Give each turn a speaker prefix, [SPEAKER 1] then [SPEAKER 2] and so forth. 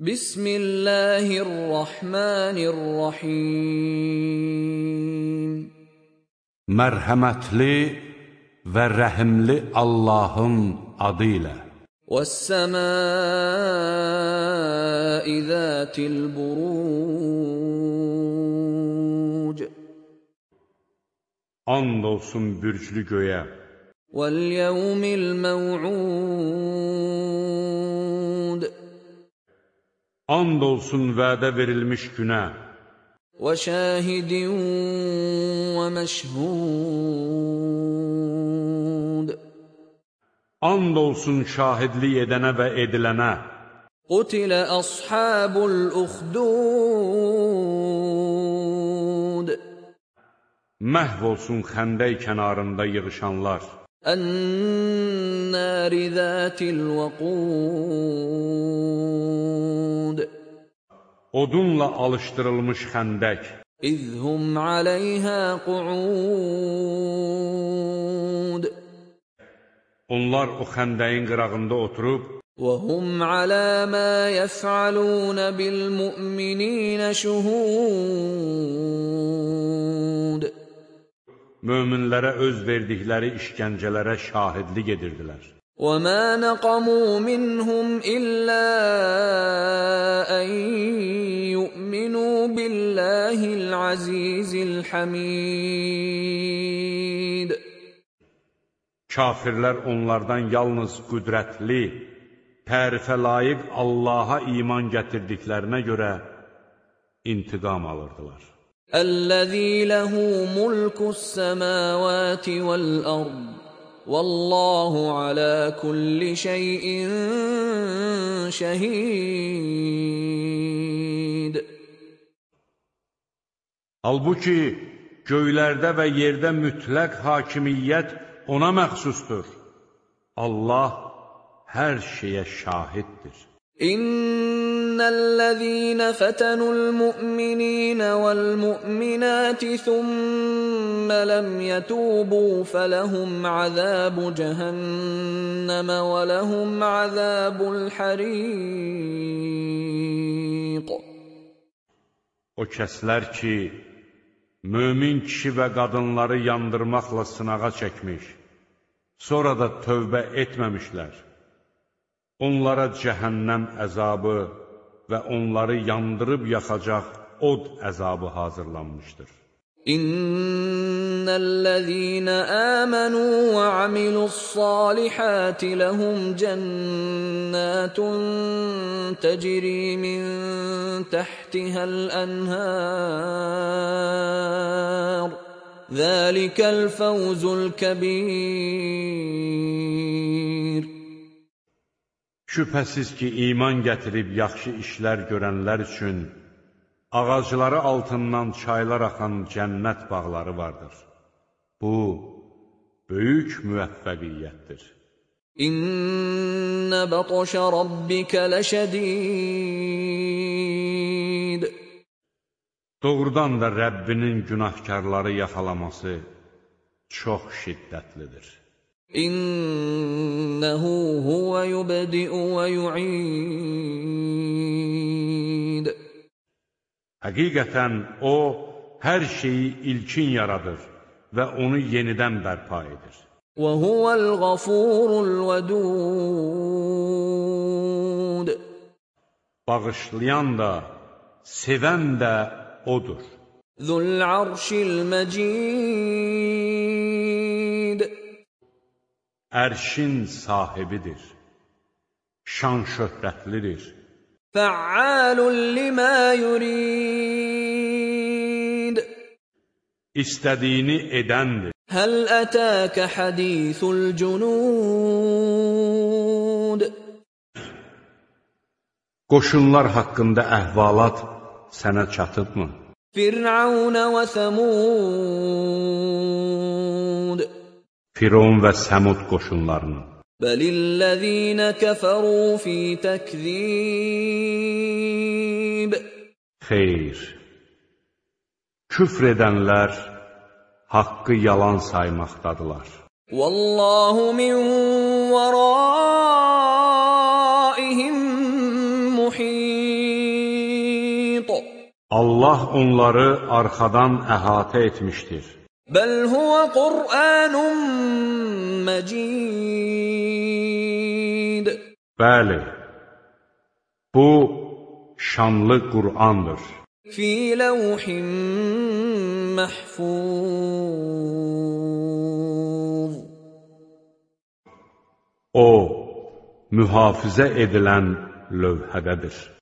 [SPEAKER 1] بسم
[SPEAKER 2] الله الرحمن الرحيم. مرحمتلي ورحملي اللهم عديلا
[SPEAKER 1] والسماء ذات البروج.
[SPEAKER 2] And olsun bürclü göyə.
[SPEAKER 1] وَالْيَوْمِ الْمَوْعُودِ.
[SPEAKER 2] And olsun vədə verilmiş günə.
[SPEAKER 1] Və şahidin və məşhud.
[SPEAKER 2] And olsun şahidlik edənə və edilənə.
[SPEAKER 1] Qutilə əshabul uxdud.
[SPEAKER 2] Məhv olsun xəndək kənarında yığışanlar.
[SPEAKER 1] النَّارِ ذَاتِ الْوَقُودِ.
[SPEAKER 2] Odunla alışdırılmış xəndək.
[SPEAKER 1] هُمْ عَلَيْهَا قُعُودٌ.
[SPEAKER 2] Onlar o xəndəyin qırağında oturub,
[SPEAKER 1] وَهُمْ عَلَى مَا يَفْعَلُونَ بِالْمُؤْمِنِينَ شُهُودٌ.
[SPEAKER 2] möminlərə öz verdikləri işgəncələrə şahidlik edirdilər.
[SPEAKER 1] وَمَا نَقَمُوا مِنْهُمْ إِلَّا أَن يُؤْمِنُوا بِاللَّهِ الْعَزِيزِ الْحَمِيدِ
[SPEAKER 2] Kafirlər onlardan yalnız qüdrətli, tərifə layiq Allaha iman gətirdiklərinə görə intiqam alırdılar.
[SPEAKER 1] الذي له ملك السماوات والأرض والله على كل شيء شهيد
[SPEAKER 2] Halbuki göylərdə və yerdə mütləq hakimiyyət ona məxsusdur. Allah hər şeyə şahiddir.
[SPEAKER 1] إن الذين فتنوا المؤمنين والمؤمنات ثم لم يتوبوا فلهم عذاب جهنم ولهم عذاب الحريق
[SPEAKER 2] O kəslər ki, mömin kişi və qadınları yandırmaqla sınağa çəkmiş, sonra da tövbə etməmişlər. Onlara cəhənnəm əzabı və onları yandırıb yaxacaq od əzabı hazırlanmışdır.
[SPEAKER 1] إن الذين آمنوا وعملوا الصالحات لهم جنات تجري من تحتها الأنهار ذلك الفوز الكبير
[SPEAKER 2] Şübhəsiz ki, iman gətirib yaxşı işlər görənlər üçün ağacları altından çaylar axan cənnət bağları vardır. Bu, böyük müvəffəqiyyətdir.
[SPEAKER 1] İnna batşa rabbika ləşədid.
[SPEAKER 2] Doğrudan da Rəbbinin günahkarları yaxalaması çox şiddətlidir.
[SPEAKER 1] إنه هو يبدئ ويعيد
[SPEAKER 2] Həqiqətən O, hər şeyi ilkin yaradır və onu yenidən bərpa edir.
[SPEAKER 1] وهو الغفور الودود
[SPEAKER 2] Bağışlayan da, sevən də Odur.
[SPEAKER 1] ذو العرش المجيد
[SPEAKER 2] Ərşin sahibidir. Şan-şöhrətlidir.
[SPEAKER 1] Fəalun limə yurid.
[SPEAKER 2] İstədiyini edəndir.
[SPEAKER 1] Həl ətəkə hədithul cunud.
[SPEAKER 2] Qoşunlar haqqında əhvalat sənə çatıbmı?
[SPEAKER 1] Fir'aun və Semud.
[SPEAKER 2] Firon və Səmud
[SPEAKER 1] qoşunlarının. Bəlillezîne kəfərû fî təkzîb.
[SPEAKER 2] Xeyr. Küfr edənlər haqqı yalan saymaqdadılar.
[SPEAKER 1] Vallahu min veraihim muhit.
[SPEAKER 2] Allah onları arxadan əhatə etmişdir.
[SPEAKER 1] بل هو قرآن مجيد
[SPEAKER 2] Bəli, bu şanlı Qur'andır.
[SPEAKER 1] في لوح محفوظ
[SPEAKER 2] O, mühafizə edilən lövhədədir.